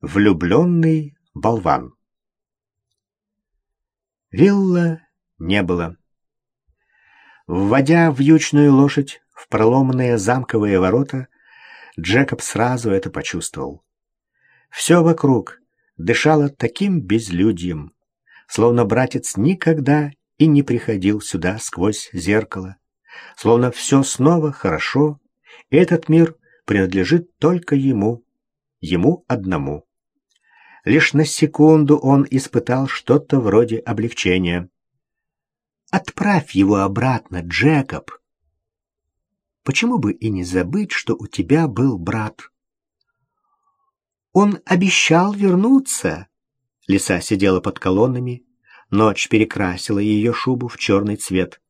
Влюбленный болван. Вилла не было. Вводя вьючную лошадь в проломанные замковые ворота, Джекоб сразу это почувствовал. Все вокруг дышало таким безлюдьем, словно братец никогда и не приходил сюда сквозь зеркало, словно все снова хорошо, и этот мир принадлежит только ему, ему одному. Лишь на секунду он испытал что-то вроде облегчения. «Отправь его обратно, Джекоб!» «Почему бы и не забыть, что у тебя был брат?» «Он обещал вернуться!» Лиса сидела под колоннами. Ночь перекрасила ее шубу в черный цвет.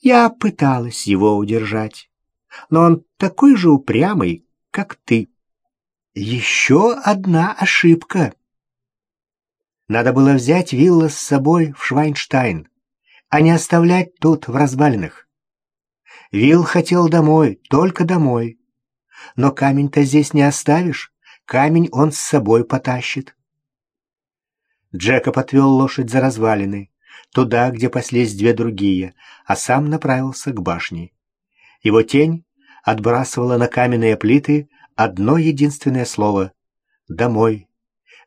Я пыталась его удержать, но он такой же упрямый, как ты. Еще одна ошибка. Надо было взять вилла с собой в Швайнштайн, а не оставлять тут в развалинах. Вилл хотел домой, только домой. Но камень-то здесь не оставишь, камень он с собой потащит. Джекоб отвел лошадь за развалины, туда, где паслись две другие, а сам направился к башне. Его тень отбрасывала на каменные плиты одно единственное слово — «Домой».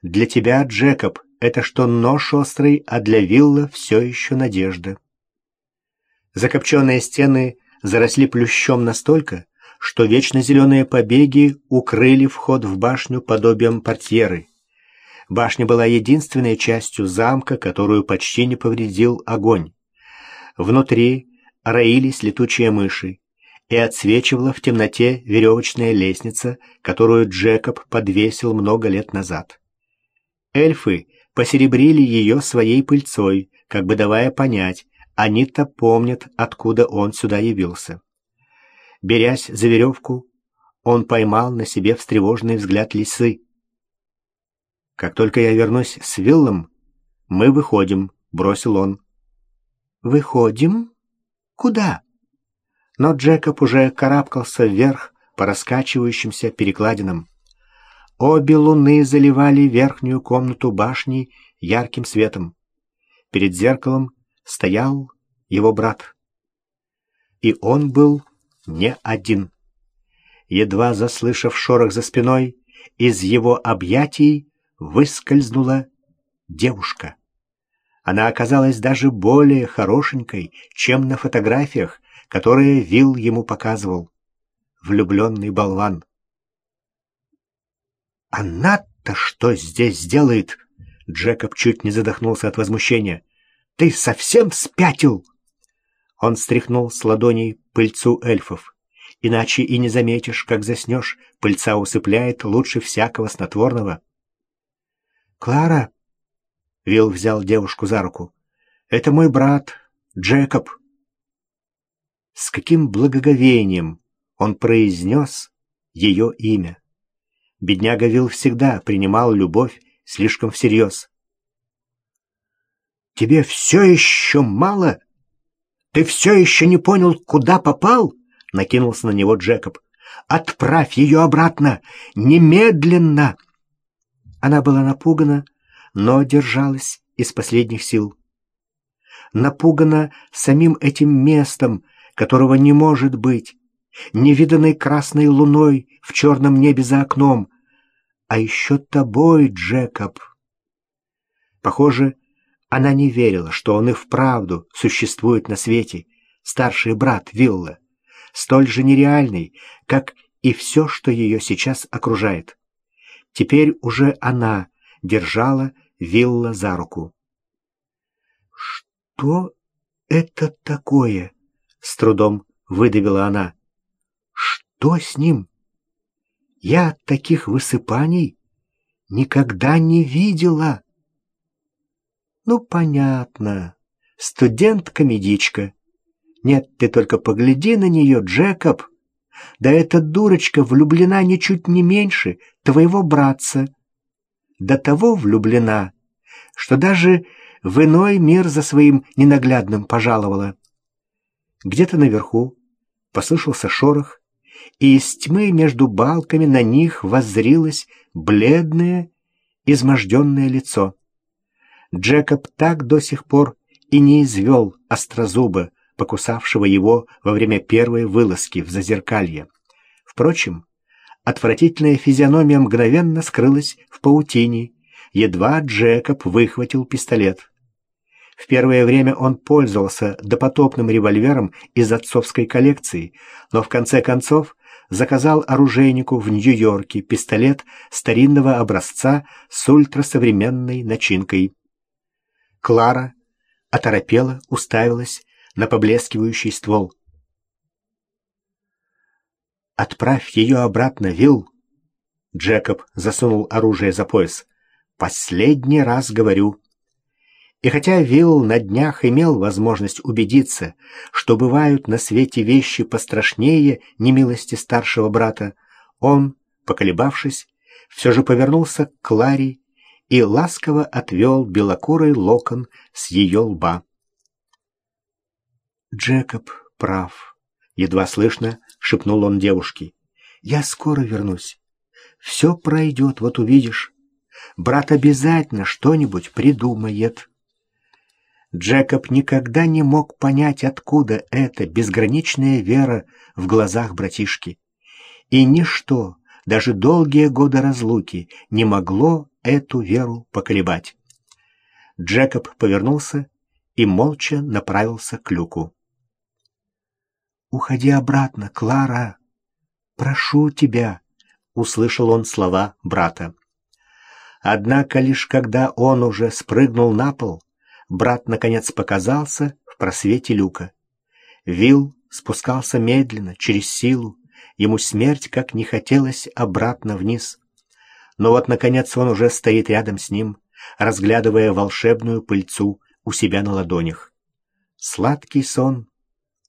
Для тебя, Джекоб, это что нож острый, а для вилла все еще надежда. Закопченные стены заросли плющом настолько, что вечно зеленые побеги укрыли вход в башню подобием портьеры. Башня была единственной частью замка, которую почти не повредил огонь. Внутри роились летучие мыши, и отсвечивала в темноте веревочная лестница, которую Джекоб подвесил много лет назад. Эльфы посеребрили ее своей пыльцой, как бы давая понять, они-то помнят, откуда он сюда явился. Берясь за веревку, он поймал на себе встревоженный взгляд лисы. «Как только я вернусь с Виллом, мы выходим», — бросил он. «Выходим? Куда?» Но Джекоб уже карабкался вверх по раскачивающимся перекладинам. Обе луны заливали верхнюю комнату башни ярким светом. Перед зеркалом стоял его брат. И он был не один. Едва заслышав шорох за спиной, из его объятий выскользнула девушка. Она оказалась даже более хорошенькой, чем на фотографиях, которые Вилл ему показывал. Влюбленный болван. «Она-то что здесь делает?» Джекоб чуть не задохнулся от возмущения. «Ты совсем спятил?» Он стряхнул с ладоней пыльцу эльфов. Иначе и не заметишь, как заснешь. Пыльца усыпляет лучше всякого снотворного. «Клара!» — Вилл взял девушку за руку. «Это мой брат, Джекоб». С каким благоговением он произнес ее имя. Бедняга Вилл всегда принимал любовь слишком всерьез. «Тебе все еще мало? Ты все еще не понял, куда попал?» — накинулся на него Джекоб. «Отправь ее обратно! Немедленно!» Она была напугана, но держалась из последних сил. Напугана самим этим местом, которого не может быть, невиданной красной луной в черном небе за окном, а еще тобой, Джекоб. Похоже, она не верила, что он и вправду существует на свете, старший брат Вилла, столь же нереальный, как и все, что ее сейчас окружает. Теперь уже она держала Вилла за руку. «Что это такое?» — с трудом выдавила она. «Что с ним?» Я таких высыпаний никогда не видела. Ну, понятно. Студентка-медичка. Нет, ты только погляди на нее, Джекоб. Да эта дурочка влюблена ничуть не меньше твоего братца. До того влюблена, что даже в иной мир за своим ненаглядным пожаловала. Где-то наверху послышался шорох, и из тьмы между балками на них воззрилось бледное изможденное лицо. Джекоб так до сих пор и не извел острозуба, покусавшего его во время первой вылазки в зазеркалье. Впрочем, отвратительная физиономия мгновенно скрылась в паутине, едва Джекоб выхватил пистолет. В первое время он пользовался допотопным револьвером из отцовской коллекции, но в конце концов заказал оружейнику в Нью-Йорке пистолет старинного образца с ультрасовременной начинкой. Клара оторопела, уставилась на поблескивающий ствол. «Отправь ее обратно, Вилл!» Джекоб засунул оружие за пояс. «Последний раз говорю». И хотя Вилл на днях имел возможность убедиться, что бывают на свете вещи пострашнее немилости старшего брата, он, поколебавшись, все же повернулся к Кларе и ласково отвел белокурый локон с ее лба. «Джекоб прав», — едва слышно шепнул он девушке. «Я скоро вернусь. Все пройдет, вот увидишь. Брат обязательно что-нибудь придумает». Джекоб никогда не мог понять, откуда эта безграничная вера в глазах братишки. И ничто, даже долгие годы разлуки, не могло эту веру поколебать. Джекоб повернулся и молча направился к люку. «Уходи обратно, Клара! Прошу тебя!» — услышал он слова брата. Однако лишь когда он уже спрыгнул на пол, брат наконец показался в просвете люка. Вил спускался медленно, через силу. Ему смерть, как не хотелось, обратно вниз. Но вот, наконец, он уже стоит рядом с ним, разглядывая волшебную пыльцу у себя на ладонях. Сладкий сон,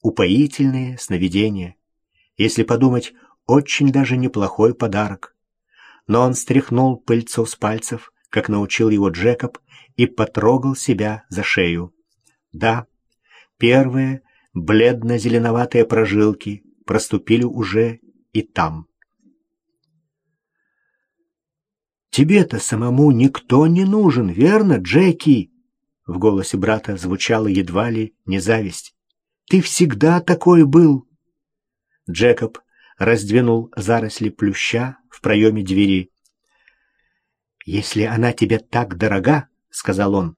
упоительные сновидения. Если подумать, очень даже неплохой подарок. Но он стряхнул пыльцу с пальцев, как научил его Джекоб, и потрогал себя за шею. Да, первые бледно-зеленоватые прожилки проступили уже и там. «Тебе-то самому никто не нужен, верно, Джеки?» В голосе брата звучала едва ли не зависть. «Ты всегда такой был!» Джекоб раздвинул заросли плюща в проеме двери. «Если она тебе так дорога, — сказал он.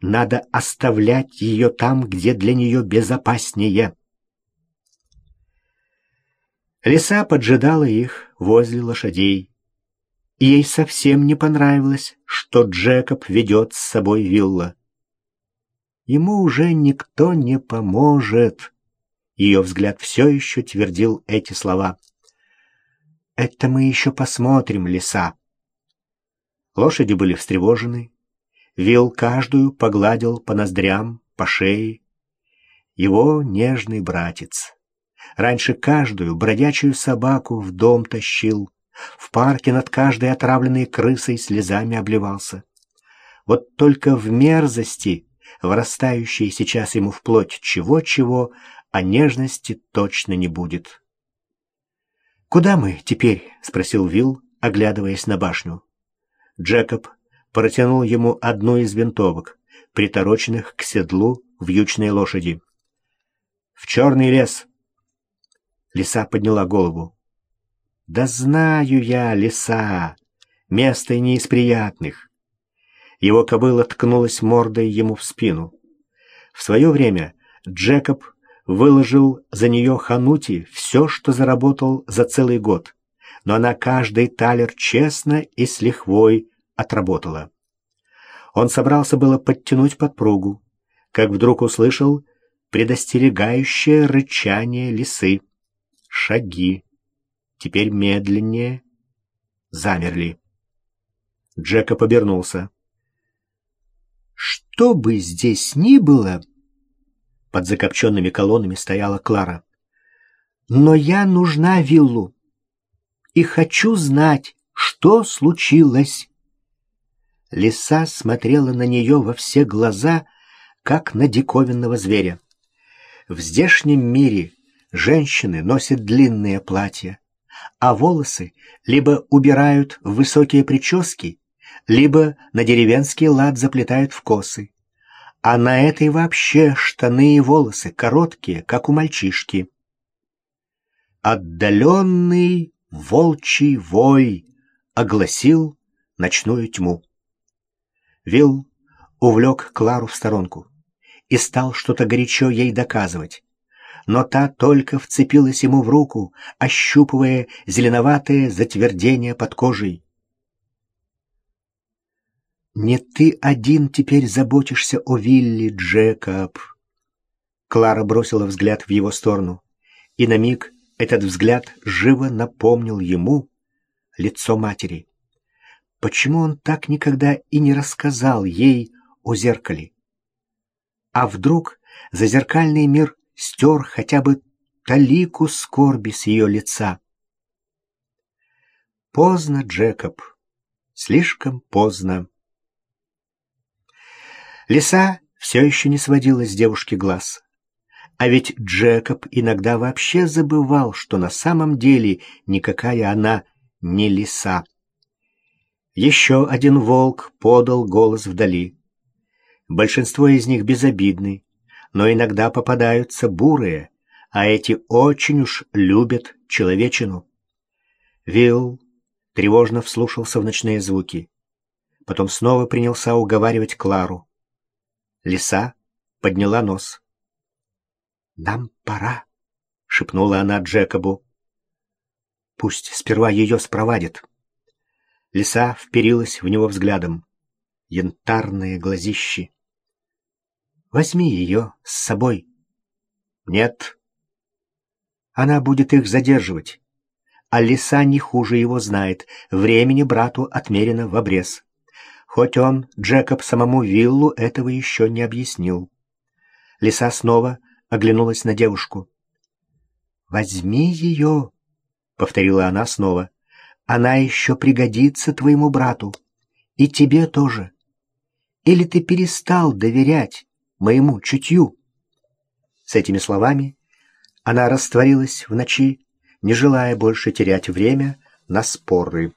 «Надо оставлять ее там, где для нее безопаснее». Лиса поджидала их возле лошадей. И ей совсем не понравилось, что Джекоб ведет с собой вилла. Ему уже никто не поможет. Ее взгляд все еще твердил эти слова. «Это мы еще посмотрим, лиса». Лошади были встревожены, Вил каждую погладил по ноздрям, по шее. Его нежный братец. Раньше каждую бродячую собаку в дом тащил, в парке над каждой отравленной крысой слезами обливался. Вот только в мерзости, вырастающей сейчас ему в плоть чего-чего, а нежности точно не будет. «Куда мы теперь?» — спросил Вил, оглядываясь на башню. Джекоб протянул ему одну из винтовок, притороченных к седлу вьючной лошади. «В черный лес!» Лиса подняла голову. «Да знаю я, лиса! Место не из приятных!» Его кобыла ткнулась мордой ему в спину. В свое время Джекоб выложил за нее Ханути все, что заработал за целый год, но она каждый талер честно и с лихвой отработала. Он собрался было подтянуть подпругу, как вдруг услышал предостерегающее рычание лисы. Шаги. Теперь медленнее. Замерли. Джека побернулся. «Что бы здесь ни было...» Под закопченными колоннами стояла Клара. «Но я нужна виллу и хочу знать, что случилось». Лиса смотрела на нее во все глаза, как на диковинного зверя. В здешнем мире женщины носят длинные платья, а волосы либо убирают в высокие прически, либо на деревенский лад заплетают в косы. А на этой вообще штаны и волосы короткие, как у мальчишки. Отдаленный волчий вой огласил ночную тьму. Вилл увлек Клару в сторонку и стал что-то горячо ей доказывать. Но та только вцепилась ему в руку, ощупывая зеленоватое затвердение под кожей. «Не ты один теперь заботишься о Вилли, Джекоб!» Клара бросила взгляд в его сторону, и на миг этот взгляд живо напомнил ему лицо матери. Почему он так никогда и не рассказал ей о зеркале? А вдруг зазеркальный мир стер хотя бы талику скорби с ее лица? Поздно, Джекоб, слишком поздно. Лиса все еще не сводила с девушки глаз. А ведь Джекоб иногда вообще забывал, что на самом деле никакая она не лиса. Еще один волк подал голос вдали. Большинство из них безобидны, но иногда попадаются бурые, а эти очень уж любят человечину. Вилл тревожно вслушался в ночные звуки. Потом снова принялся уговаривать Клару. Лиса подняла нос. «Нам пора», — шепнула она Джекобу. «Пусть сперва ее спровадит». Лиса вперилась в него взглядом. Янтарные глазищи. «Возьми ее с собой». «Нет». Она будет их задерживать. А лиса не хуже его знает. Времени брату отмерено в обрез. Хоть он, Джекоб, самому Виллу этого еще не объяснил. Лиса снова оглянулась на девушку. «Возьми ее», — повторила она снова. Она еще пригодится твоему брату. И тебе тоже. Или ты перестал доверять моему чутью?» С этими словами она растворилась в ночи, не желая больше терять время на споры.